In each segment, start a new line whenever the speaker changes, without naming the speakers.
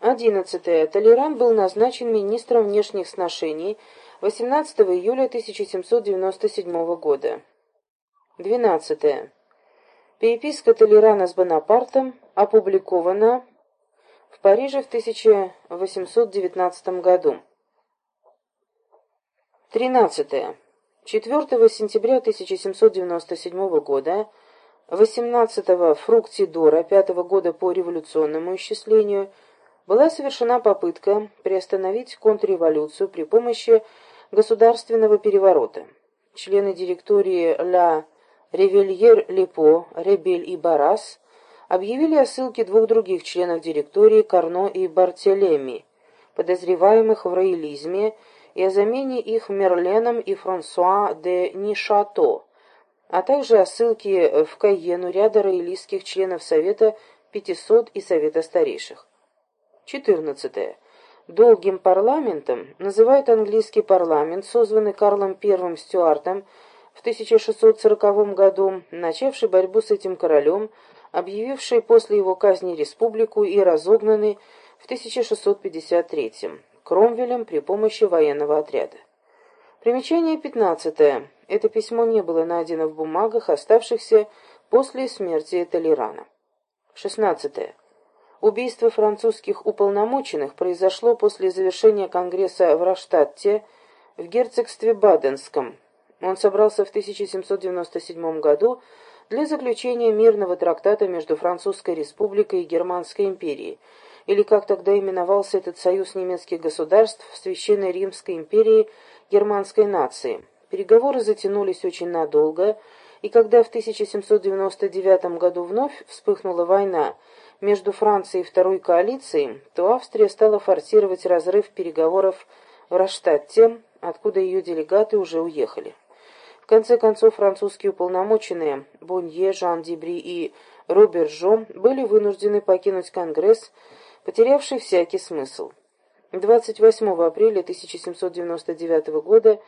11. Толеран был назначен министром внешних сношений 18 июля 1797 года. 12. Переписка Толерана с Бонапартом опубликована в Париже в 1819 году. 13. 4 сентября 1797 года, 18 фруктидора 5 года по революционному исчислению, была совершена попытка приостановить контрреволюцию при помощи государственного переворота. Члены директории «Ла Ревельер-Лепо», «Ребель» и «Барас» объявили о ссылке двух других членов директории Карно и Бартелеми, подозреваемых в роялизме и о замене их Мерленом и Франсуа де Нишато, а также о ссылке в Кайену ряда роялистских членов Совета 500 и Совета старейших. 14. Долгим парламентом называют английский парламент, созванный Карлом I Стюартом в 1640 году, начавший борьбу с этим королем, объявивший после его казни республику и разогнанный в 1653 Кромвелем при помощи военного отряда. Примечание 15. Это письмо не было найдено в бумагах, оставшихся после смерти Толерана. 16. Убийство французских уполномоченных произошло после завершения Конгресса в Раштадте в герцогстве Баденском. Он собрался в 1797 году для заключения мирного трактата между Французской республикой и Германской империей, или как тогда именовался этот союз немецких государств в Священной Римской империи германской нации. Переговоры затянулись очень надолго, и когда в 1799 году вновь вспыхнула война между Францией и Второй коалицией, то Австрия стала форсировать разрыв переговоров в Раштадте, откуда ее делегаты уже уехали. В конце концов, французские уполномоченные Бонье, Жан Дибри и Роберт Жо были вынуждены покинуть Конгресс, потерявший всякий смысл. 28 апреля 1799 года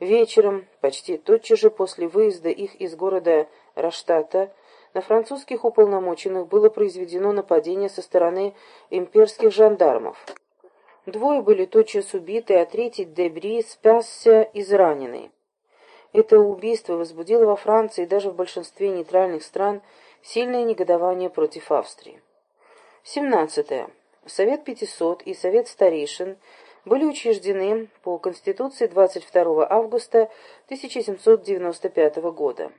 вечером, почти тотчас же после выезда их из города Раштата, на французских уполномоченных было произведено нападение со стороны имперских жандармов. Двое были тотчас убиты, а третий, Дебри, спасся израненный. Это убийство возбудило во Франции и даже в большинстве нейтральных стран сильное негодование против Австрии. 17. Совет 500 и Совет старейшин были учреждены по Конституции 22 августа 1795 года.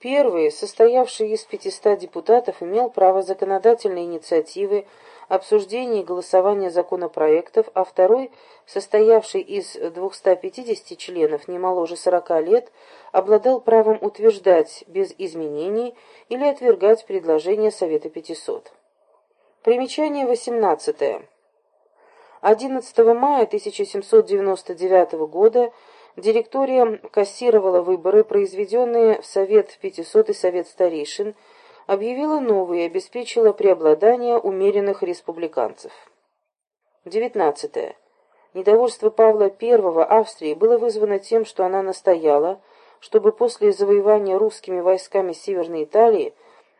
Первый, состоявший из 500 депутатов, имел право законодательной инициативы, обсуждения и голосования законопроектов, а второй, состоявший из 250 членов не моложе 40 лет, обладал правом утверждать без изменений или отвергать предложения Совета 500. Примечание 18. 11 мая 1799 года директория кассировала выборы, произведенные в Совет 500 и Совет старейшин, объявила новые и обеспечила преобладание умеренных республиканцев. 19. Недовольство Павла I Австрии было вызвано тем, что она настояла, чтобы после завоевания русскими войсками Северной Италии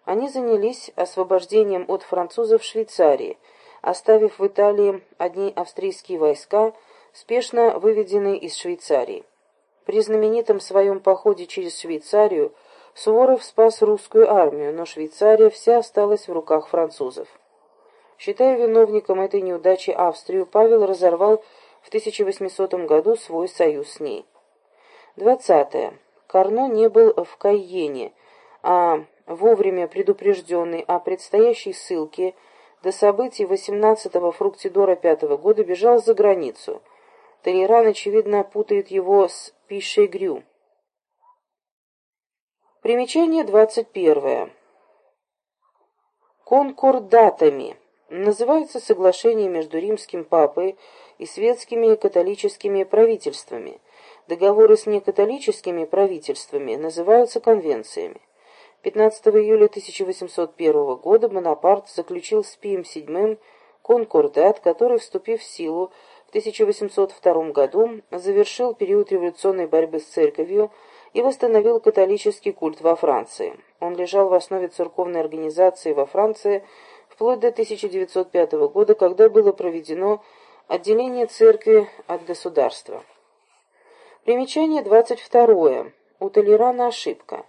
они занялись освобождением от французов Швейцарии, оставив в Италии одни австрийские войска, спешно выведенные из Швейцарии. При знаменитом своем походе через Швейцарию Суворов спас русскую армию, но Швейцария вся осталась в руках французов. Считая виновником этой неудачи Австрию, Павел разорвал в 1800 году свой союз с ней. 20. Карно не был в Кайене, а вовремя предупрежденный о предстоящей ссылке до событий 18-го фруктидора пятого года бежал за границу. Толеран, очевидно, путает его с Пишегрю. Примечание 21. Конкордатами называются соглашения между римским папой и светскими католическими правительствами. Договоры с некатолическими правительствами называются конвенциями. 15 июля 1801 года Бонапарт заключил с Пием VII конкордат, который, вступив в силу в 1802 году, завершил период революционной борьбы с церковью и восстановил католический культ во Франции. Он лежал в основе церковной организации во Франции вплоть до 1905 года, когда было проведено отделение церкви от государства. Примечание 22. У Толерана ошибка.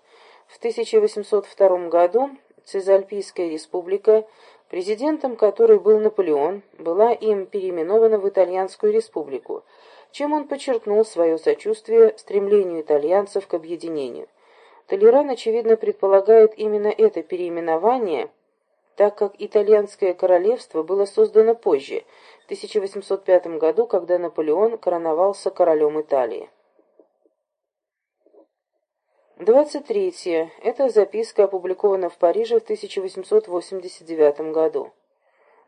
В 1802 году Цезальпийская республика, президентом которой был Наполеон, была им переименована в Итальянскую республику, чем он подчеркнул свое сочувствие стремлению итальянцев к объединению. Толеран, очевидно, предполагает именно это переименование, так как итальянское королевство было создано позже, в 1805 году, когда Наполеон короновался королем Италии. 23. Эта записка опубликована в Париже в 1889 году.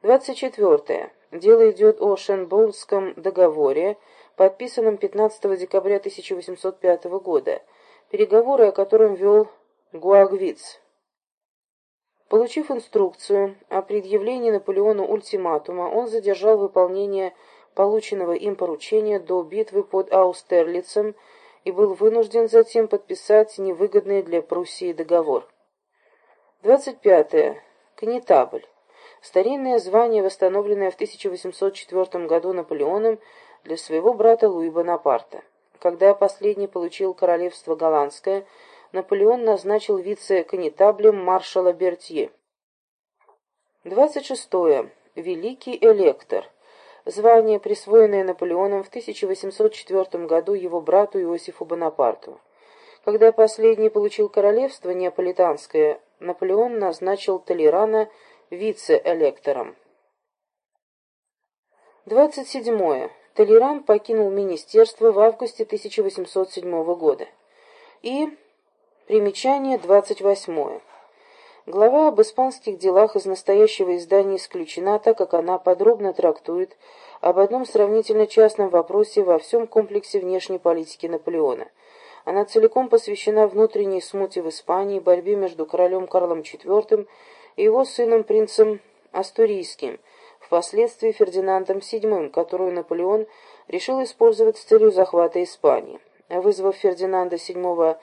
24. Дело идет о Шенболском договоре, подписанном 15 декабря 1805 года, переговоры о котором вел Гуагвиц. Получив инструкцию о предъявлении Наполеону ультиматума, он задержал выполнение полученного им поручения до битвы под Аустерлицем и был вынужден затем подписать невыгодный для Пруссии договор. 25. -е. Конетабль. Старинное звание, восстановленное в 1804 году Наполеоном для своего брата Луи Бонапарта. Когда последний получил королевство голландское, Наполеон назначил вице-конетаблем маршала Бертье. 26. -е. Великий электор звание, присвоенное Наполеоном в 1804 году его брату Иосифу Бонапарту. Когда последний получил королевство неаполитанское, Наполеон назначил Толерана вице-электором. 27. Толеран покинул министерство в августе 1807 года. И примечание 28. Глава об испанских делах из настоящего издания исключена, так как она подробно трактует об одном сравнительно частном вопросе во всем комплексе внешней политики Наполеона. Она целиком посвящена внутренней смуте в Испании, борьбе между королем Карлом IV и его сыном принцем Астурийским, впоследствии Фердинандом VII, которую Наполеон решил использовать с целью захвата Испании. Вызвав Фердинанда VII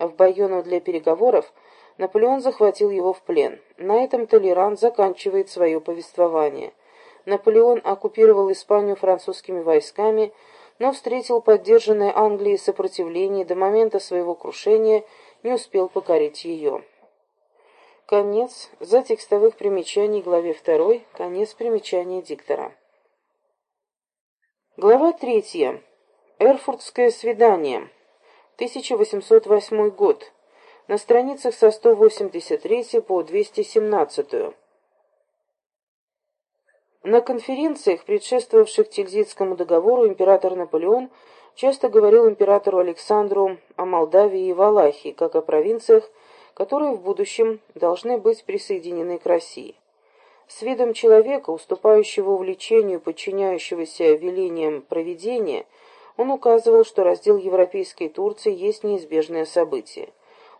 в Байону для переговоров, Наполеон захватил его в плен. На этом Толеран заканчивает свое повествование. Наполеон оккупировал Испанию французскими войсками, но встретил поддержанное Англией сопротивление до момента своего крушения не успел покорить ее. Конец. За текстовых примечаний главе 2. Конец примечания диктора. Глава 3. Эрфуртское свидание. 1808 год на страницах со 183 по 217. На конференциях, предшествовавших Тильзитскому договору, император Наполеон часто говорил императору Александру о Молдавии и Валахии, как о провинциях, которые в будущем должны быть присоединены к России. С видом человека, уступающего увлечению, подчиняющегося велениям проведения, он указывал, что раздел Европейской Турции есть неизбежное событие.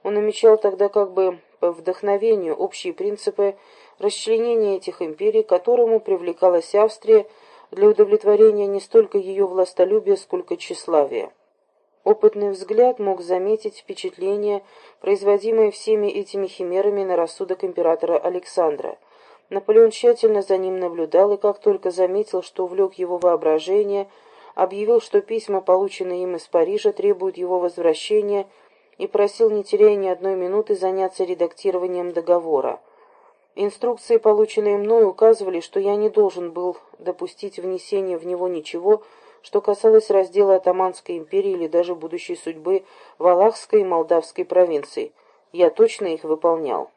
Он намечал тогда как бы по вдохновению общие принципы расчленения этих империй, к которому привлекалась Австрия для удовлетворения не столько ее властолюбия, сколько тщеславия. Опытный взгляд мог заметить впечатление, производимое всеми этими химерами на рассудок императора Александра. Наполеон тщательно за ним наблюдал и как только заметил, что увлек его воображение, объявил, что письма, полученные им из Парижа, требуют его возвращения – и просил, не теряя ни одной минуты, заняться редактированием договора. Инструкции, полученные мной, указывали, что я не должен был допустить внесения в него ничего, что касалось раздела Атаманской империи или даже будущей судьбы Валахской и Молдавской провинций. Я точно их выполнял.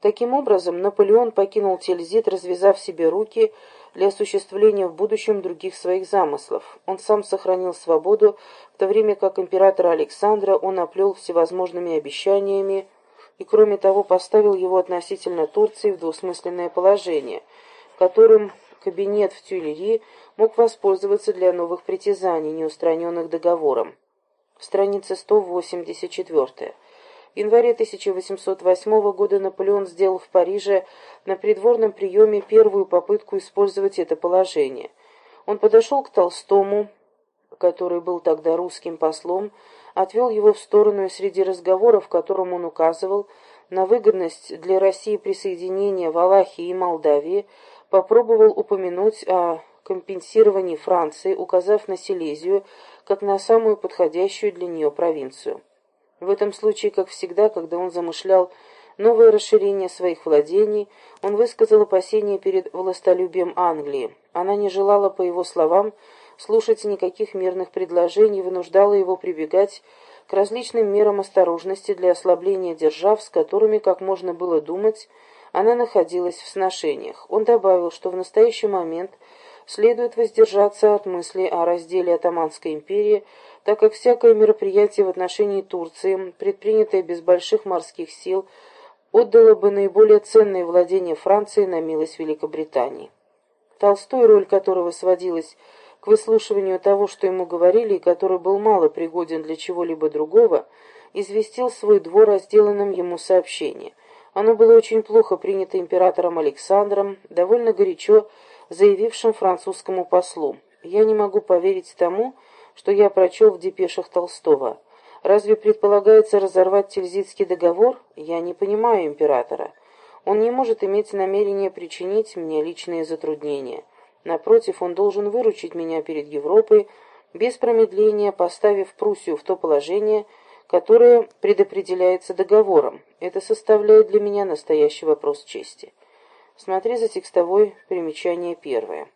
Таким образом, Наполеон покинул Тильзит, развязав себе руки для осуществления в будущем других своих замыслов. Он сам сохранил свободу, в то время как императора Александра он оплел всевозможными обещаниями и, кроме того, поставил его относительно Турции в двусмысленное положение, которым кабинет в Тюильри мог воспользоваться для новых притязаний, неустраненных договором. Страница 184. В январе 1808 года Наполеон сделал в Париже на придворном приеме первую попытку использовать это положение. Он подошел к Толстому, который был тогда русским послом, отвел его в сторону и среди разговоров, в котором он указывал на выгодность для России присоединения Валахии и Молдавии, попробовал упомянуть о компенсировании Франции, указав на Силезию как на самую подходящую для нее провинцию. В этом случае, как всегда, когда он замышлял новое расширение своих владений, он высказал опасения перед властолюбием Англии. Она не желала, по его словам, слушать никаких мирных предложений, вынуждала его прибегать к различным мерам осторожности для ослабления держав, с которыми, как можно было думать, она находилась в сношениях. Он добавил, что в настоящий момент следует воздержаться от мысли о разделе Атаманской империи, так как всякое мероприятие в отношении Турции, предпринятое без больших морских сил, отдало бы наиболее ценные владения Франции на милость Великобритании. Толстой, роль которого сводилась к выслушиванию того, что ему говорили, и который был мало пригоден для чего-либо другого, известил свой двор о сделанном ему сообщении. Оно было очень плохо принято императором Александром, довольно горячо заявившим французскому послу. «Я не могу поверить тому, что я прочел в депешах Толстого. Разве предполагается разорвать Тильзитский договор? Я не понимаю императора. Он не может иметь намерения причинить мне личные затруднения. Напротив, он должен выручить меня перед Европой, без промедления поставив Пруссию в то положение, которое предопределяется договором. Это составляет для меня настоящий вопрос чести. Смотри за текстовой примечание первое.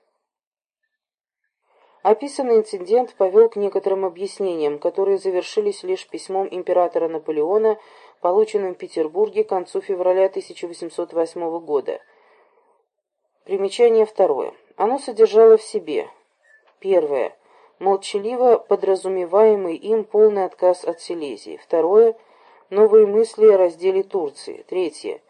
Описанный инцидент повел к некоторым объяснениям, которые завершились лишь письмом императора Наполеона, полученным в Петербурге к концу февраля 1808 года. Примечание второе. Оно содержало в себе. Первое. Молчаливо подразумеваемый им полный отказ от Силезии. Второе. Новые мысли о разделе Турции. Третье.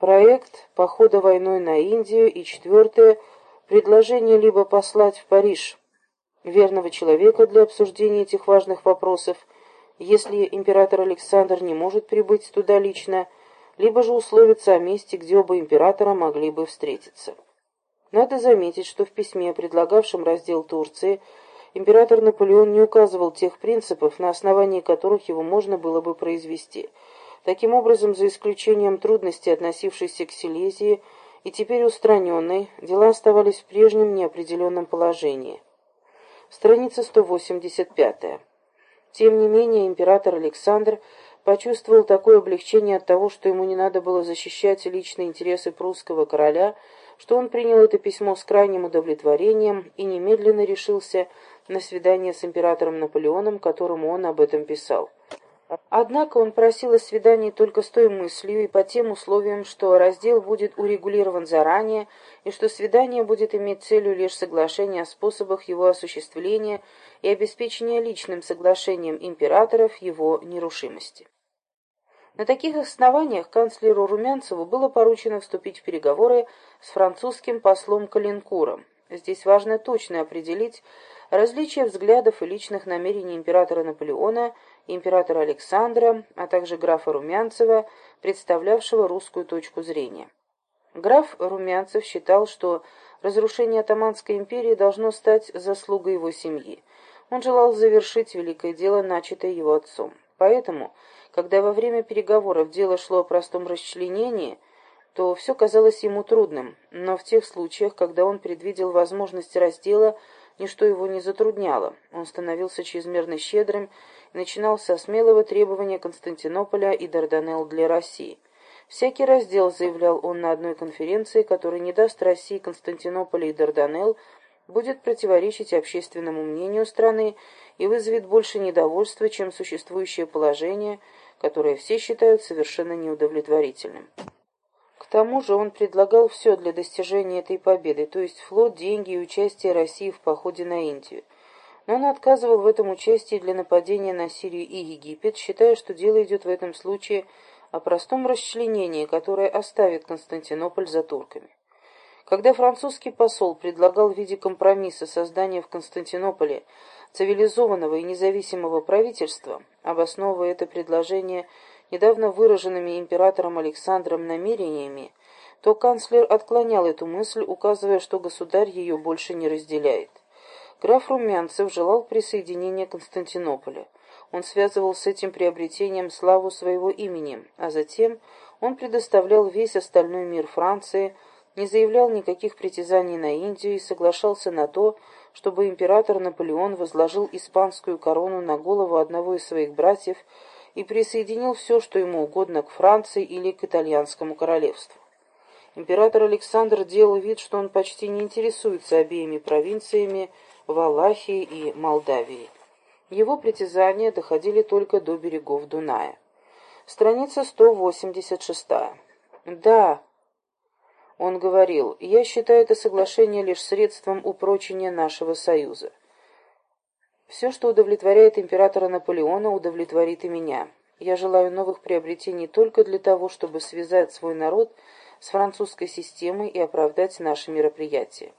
Проект похода войной на Индию. И четвертое. Предложение либо послать в Париж верного человека для обсуждения этих важных вопросов, если император Александр не может прибыть туда лично, либо же условиться о месте, где оба императора могли бы встретиться. Надо заметить, что в письме, предлагавшем раздел Турции, император Наполеон не указывал тех принципов, на основании которых его можно было бы произвести. Таким образом, за исключением трудностей, относившихся к Силезии, и теперь устраненной, дела оставались в прежнем неопределенном положении. Страница 185. Тем не менее, император Александр почувствовал такое облегчение от того, что ему не надо было защищать личные интересы прусского короля, что он принял это письмо с крайним удовлетворением и немедленно решился на свидание с императором Наполеоном, которому он об этом писал. Однако он просил о свидании только с той мыслью и по тем условиям, что раздел будет урегулирован заранее и что свидание будет иметь целью лишь соглашение о способах его осуществления и обеспечения личным соглашением императоров его нерушимости. На таких основаниях канцлеру Румянцеву было поручено вступить в переговоры с французским послом Калинкуром. Здесь важно точно определить различия взглядов и личных намерений императора Наполеона – императора Александра, а также графа Румянцева, представлявшего русскую точку зрения. Граф Румянцев считал, что разрушение Атаманской империи должно стать заслугой его семьи. Он желал завершить великое дело, начатое его отцом. Поэтому, когда во время переговоров дело шло о простом расчленении, то все казалось ему трудным, но в тех случаях, когда он предвидел возможность раздела, ничто его не затрудняло. Он становился чрезмерно щедрым начинал со смелого требования Константинополя и Дарданелл для России. Всякий раздел, заявлял он на одной конференции, который не даст России Константинополя и Дарданелл, будет противоречить общественному мнению страны и вызовет больше недовольства, чем существующее положение, которое все считают совершенно неудовлетворительным. К тому же он предлагал все для достижения этой победы, то есть флот, деньги и участие России в походе на Индию он отказывал в этом участии для нападения на Сирию и Египет, считая, что дело идет в этом случае о простом расчленении, которое оставит Константинополь за турками. Когда французский посол предлагал в виде компромисса создание в Константинополе цивилизованного и независимого правительства, обосновывая это предложение недавно выраженными императором Александром намерениями, то канцлер отклонял эту мысль, указывая, что государь ее больше не разделяет. Граф Румянцев желал присоединения Константинополя. Он связывал с этим приобретением славу своего имени, а затем он предоставлял весь остальной мир Франции, не заявлял никаких притязаний на Индию и соглашался на то, чтобы император Наполеон возложил испанскую корону на голову одного из своих братьев и присоединил все, что ему угодно к Франции или к итальянскому королевству. Император Александр делал вид, что он почти не интересуется обеими провинциями Валахии и Молдавии. Его притязания доходили только до берегов Дуная. Страница 186. Да, он говорил, я считаю это соглашение лишь средством упрочения нашего союза. Все, что удовлетворяет императора Наполеона, удовлетворит и меня. Я желаю новых приобретений только для того, чтобы связать свой народ с французской системой и оправдать наши мероприятия.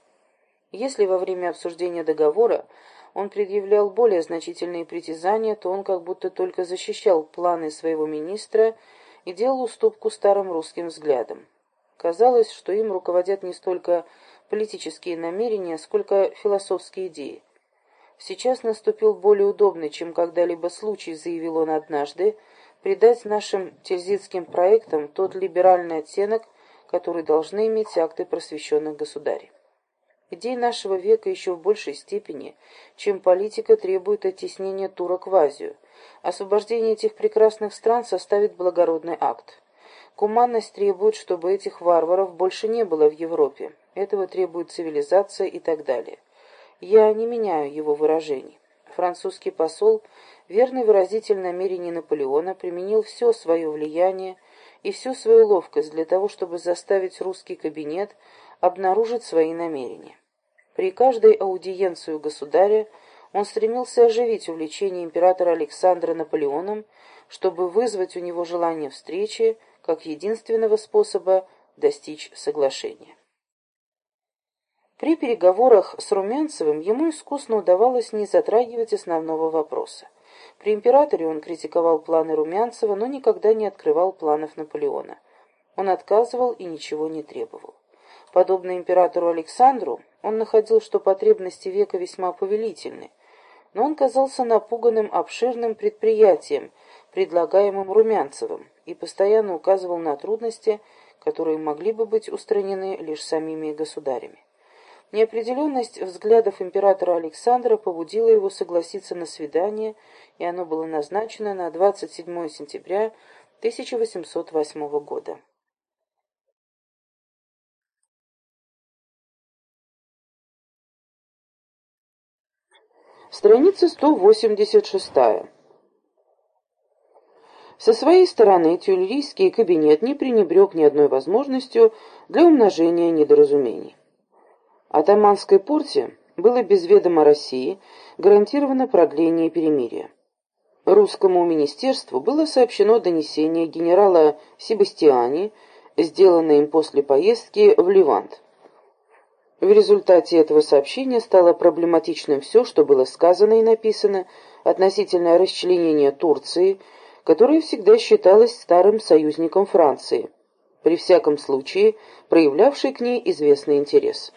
Если во время обсуждения договора он предъявлял более значительные притязания, то он как будто только защищал планы своего министра и делал уступку старым русским взглядам. Казалось, что им руководят не столько политические намерения, сколько философские идеи. Сейчас наступил более удобный, чем когда-либо случай, заявил он однажды, придать нашим тильзитским проектам тот либеральный оттенок, который должны иметь акты просвещенных государей. Идеи нашего века еще в большей степени, чем политика, требуют оттеснения турок в Азию. Освобождение этих прекрасных стран составит благородный акт. Гуманность требует, чтобы этих варваров больше не было в Европе. Этого требует цивилизация и так далее. Я не меняю его выражений. Французский посол, верный выразитель намерений Наполеона, применил все свое влияние и всю свою ловкость для того, чтобы заставить русский кабинет обнаружить свои намерения. При каждой аудиенции у государя он стремился оживить увлечение императора Александра Наполеоном, чтобы вызвать у него желание встречи как единственного способа достичь соглашения. При переговорах с Румянцевым ему искусно удавалось не затрагивать основного вопроса. При императоре он критиковал планы Румянцева, но никогда не открывал планов Наполеона. Он отказывал и ничего не требовал. Подобно императору Александру, он находил, что потребности века весьма повелительны, но он казался напуганным обширным предприятием, предлагаемым Румянцевым, и постоянно указывал на трудности, которые могли бы быть устранены лишь самими государями. Неопределенность взглядов императора Александра побудила его согласиться на свидание, и оно было назначено на 27 сентября 1808 года. Страница 186. Со своей стороны тюльрийский кабинет не пренебрег ни одной возможностью для умножения недоразумений. Атаманской порте было без ведома России гарантировано продление перемирия. Русскому министерству было сообщено донесение генерала Себастьяни, сделанное им после поездки в Ливант. В результате этого сообщения стало проблематичным все, что было сказано и написано относительно расчленения Турции, которая всегда считалась старым союзником Франции, при всяком случае проявлявшей к ней известный интерес.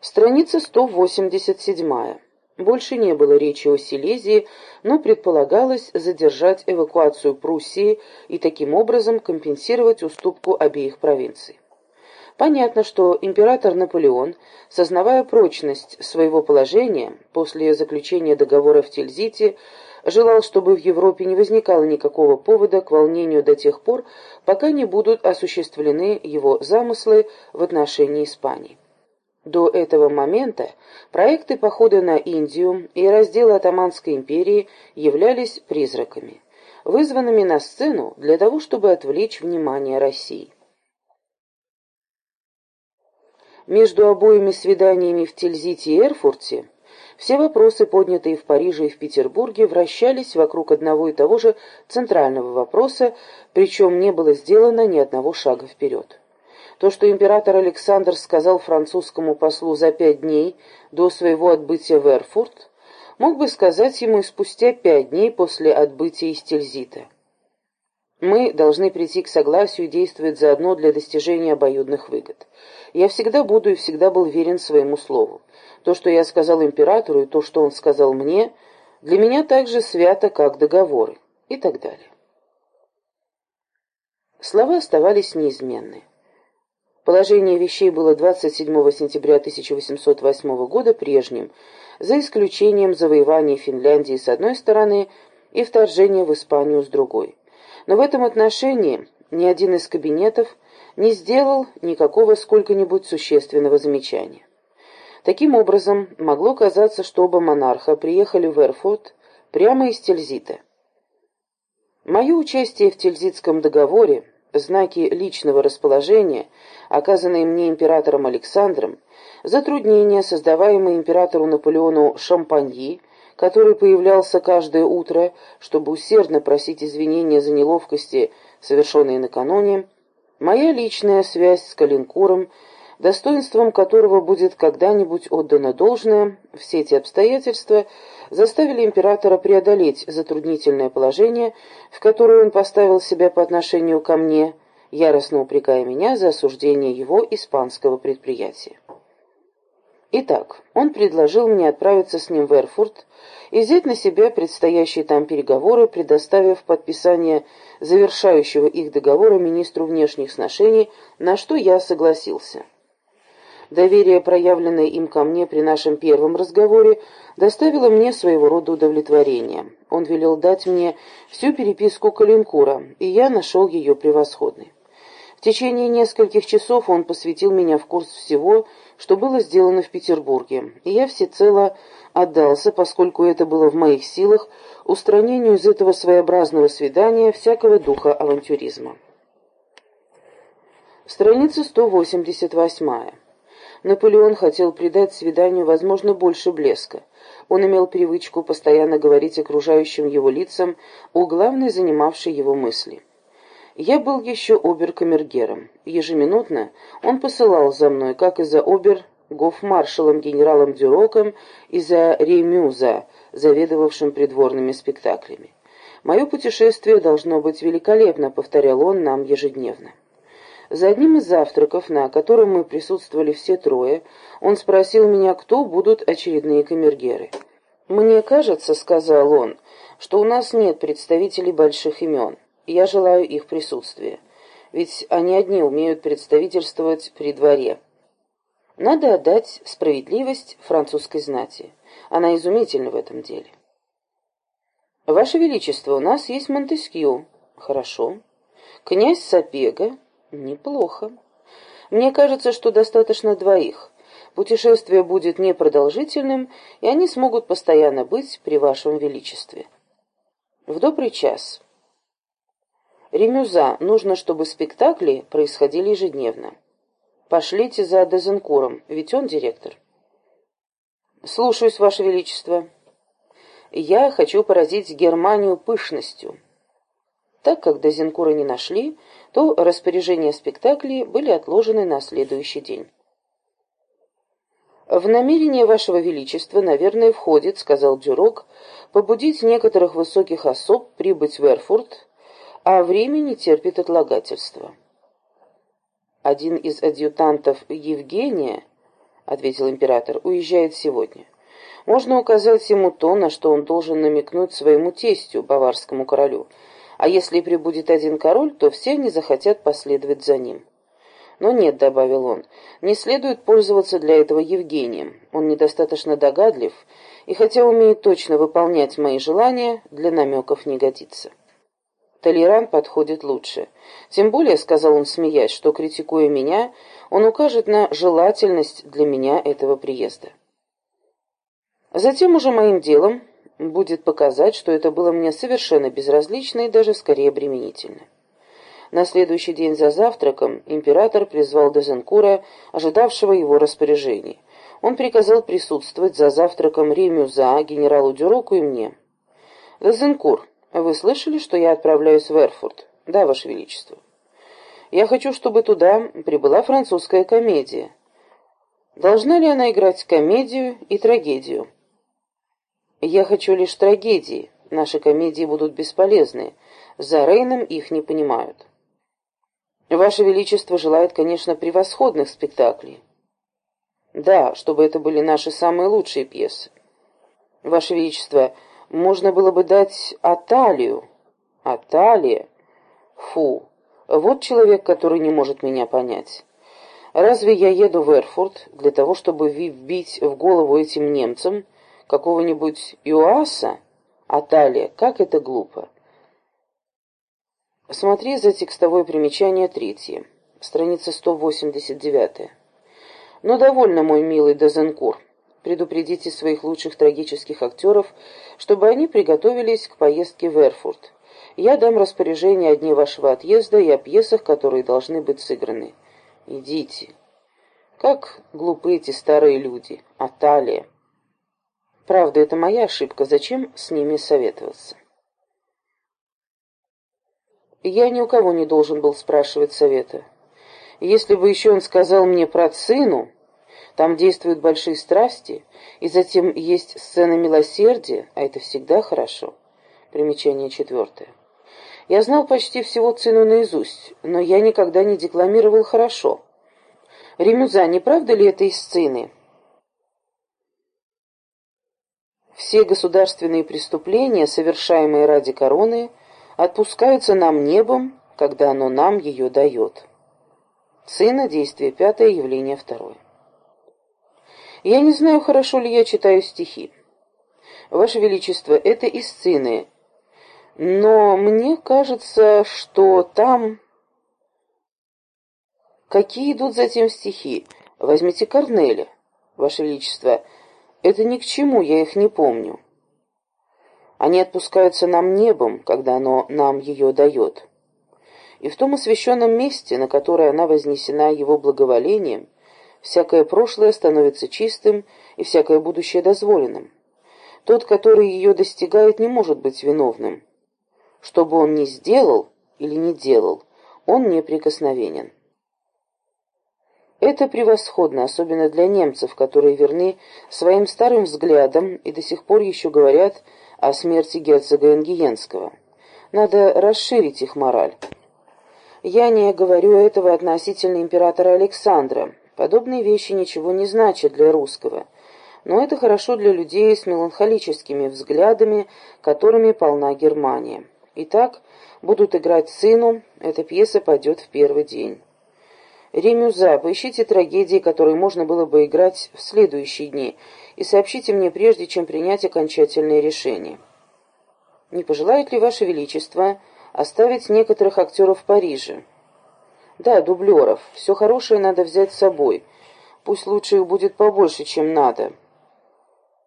Страница 187. Больше не было речи о Силезии, но предполагалось задержать эвакуацию Пруссии и таким образом компенсировать уступку обеих провинций. Понятно, что император Наполеон, сознавая прочность своего положения после заключения договора в Тильзите, желал, чтобы в Европе не возникало никакого повода к волнению до тех пор, пока не будут осуществлены его замыслы в отношении Испании. До этого момента проекты похода на Индию и раздела Атаманской империи являлись призраками, вызванными на сцену для того, чтобы отвлечь внимание России. Между обоими свиданиями в Тильзите и Эрфурте все вопросы, поднятые в Париже и в Петербурге, вращались вокруг одного и того же центрального вопроса, причем не было сделано ни одного шага вперед. То, что император Александр сказал французскому послу за пять дней до своего отбытия в Эрфурт, мог бы сказать ему и спустя пять дней после отбытия из Тильзита. Мы должны прийти к согласию и действовать заодно для достижения обоюдных выгод. Я всегда буду и всегда был верен своему слову. То, что я сказал императору, и то, что он сказал мне, Для меня так же свято, как договоры и так далее. Слова оставались неизменны. Положение вещей было 27 сентября 1808 года прежним, за исключением завоевания Финляндии с одной стороны и вторжения в Испанию с другой. Но в этом отношении ни один из кабинетов не сделал никакого сколько-нибудь существенного замечания. Таким образом, могло казаться, что оба монарха приехали в Эрфурт прямо из Тильзита. Мое участие в Тильзитском договоре, знаки личного расположения, оказанные мне императором Александром, затруднения, создаваемые императору Наполеону Шампаньи, который появлялся каждое утро, чтобы усердно просить извинения за неловкости, совершенные накануне, моя личная связь с Калинкуром, достоинством которого будет когда-нибудь отдано должное, все эти обстоятельства заставили императора преодолеть затруднительное положение, в которое он поставил себя по отношению ко мне, яростно упрекая меня за осуждение его испанского предприятия. Итак, он предложил мне отправиться с ним в Эрфурт и взять на себя предстоящие там переговоры, предоставив подписание завершающего их договора министру внешних сношений, на что я согласился. Доверие, проявленное им ко мне при нашем первом разговоре, доставило мне своего рода удовлетворение. Он велел дать мне всю переписку Калинкура, и я нашел ее превосходной. В течение нескольких часов он посвятил меня в курс всего, что было сделано в Петербурге, и я всецело отдался, поскольку это было в моих силах, устранению из этого своеобразного свидания всякого духа авантюризма. Страница 188. Наполеон хотел придать свиданию, возможно, больше блеска. Он имел привычку постоянно говорить окружающим его лицам о главной занимавшей его мысли. Я был еще обер-камергером. Ежеминутно он посылал за мной, как и за обер гофмаршалом генералом Дюроком и за Ремюза, заведовавшим придворными спектаклями. «Мое путешествие должно быть великолепно», — повторял он нам ежедневно. За одним из завтраков, на котором мы присутствовали все трое, он спросил меня, кто будут очередные камергеры. «Мне кажется, — сказал он, — что у нас нет представителей больших имен. Я желаю их присутствия. Ведь они одни умеют представительствовать при дворе. Надо отдать справедливость французской знати. Она изумительна в этом деле. Ваше Величество, у нас есть Монтескью. Хорошо. Князь Сапега. Неплохо. Мне кажется, что достаточно двоих. Путешествие будет непродолжительным, и они смогут постоянно быть при вашем величестве. В добрый час. Ремюза, нужно, чтобы спектакли происходили ежедневно. Пошлите за Дезенкуром, ведь он директор. Слушаюсь, Ваше Величество. Я хочу поразить Германию пышностью. Так как Дезенкура не нашли, то распоряжения спектаклей были отложены на следующий день. «В намерение Вашего Величества, наверное, входит, — сказал Дюрок, — побудить некоторых высоких особ прибыть в Эрфурт, а время не терпит отлагательства». «Один из адъютантов Евгения, — ответил император, — уезжает сегодня. Можно указать ему то, на что он должен намекнуть своему тестю, баварскому королю, — а если прибудет один король, то все они захотят последовать за ним. Но нет, добавил он, не следует пользоваться для этого Евгением. Он недостаточно догадлив, и хотя умеет точно выполнять мои желания, для намеков не годится. Толеран подходит лучше. Тем более, сказал он, смеясь, что, критикуя меня, он укажет на желательность для меня этого приезда. Затем уже моим делом будет показать, что это было мне совершенно безразлично и даже скорее обременительно. На следующий день за завтраком император призвал Дезенкура, ожидавшего его распоряжений. Он приказал присутствовать за завтраком Ремюза, генералу Дюроку и мне. «Дезенкур, вы слышали, что я отправляюсь в Эрфурт?» «Да, Ваше Величество». «Я хочу, чтобы туда прибыла французская комедия». «Должна ли она играть комедию и трагедию?» Я хочу лишь трагедии. Наши комедии будут бесполезны. За Рейном их не понимают. Ваше Величество желает, конечно, превосходных спектаклей. Да, чтобы это были наши самые лучшие пьесы. Ваше Величество, Можно было бы дать Аталию. Аталия? Фу, вот человек, который не может меня понять. Разве я еду в Эрфурт для того, чтобы вбить в голову этим немцам какого-нибудь Иоаса? Аталия, как это глупо. Смотри за текстовое примечание третье, страница 189. Но довольно, мой милый Дозенкур. Предупредите своих лучших трагических актеров, чтобы они приготовились к поездке в Эрфурт. Я дам распоряжение о дне вашего отъезда и о пьесах, которые должны быть сыграны. Идите. Как глупы эти старые люди. Аталия. Правда, это моя ошибка. Зачем с ними советоваться? Я ни у кого не должен был спрашивать совета. Если бы еще он сказал мне про сыну, там действуют большие страсти, и затем есть сцена милосердия, а это всегда хорошо. Примечание четвертое. Я знал почти всего цену наизусть, но я никогда не декламировал хорошо. Ремюза, не правда ли это из сцены? Все государственные преступления, совершаемые ради короны, отпускаются нам небом, когда оно нам ее дает. Сына, действие пятое, явление второе. Я не знаю, хорошо ли я читаю стихи. Ваше Величество, это из сцены, но мне кажется, что там... Какие идут затем стихи? Возьмите Корнеля, Ваше Величество. Это ни к чему, я их не помню. Они отпускаются нам небом, когда оно нам ее дает. И в том освященном месте, на которое она вознесена его благоволением, всякое прошлое становится чистым и всякое будущее дозволенным. Тот, который ее достигает, не может быть виновным. Что бы он ни сделал или не делал, он неприкосновенен. Это превосходно, особенно для немцев, которые верны своим старым взглядам и до сих пор еще говорят о смерти герцога Энгиенского. Надо расширить их мораль. Я не говорю этого относительно императора Александра. Подобные вещи ничего не значат для русского. Но это хорошо для людей с меланхолическими взглядами, которыми полна Германия. Итак, будут играть сыну, эта пьеса пойдет в первый день. Ремюза, поищите трагедии, которые можно было бы играть в следующие дни, и сообщите мне прежде, чем принять окончательное решение. Не пожелает ли Ваше Величество оставить некоторых актеров в Париже? Да, дублеров. Все хорошее надо взять с собой. Пусть лучше их будет побольше, чем надо.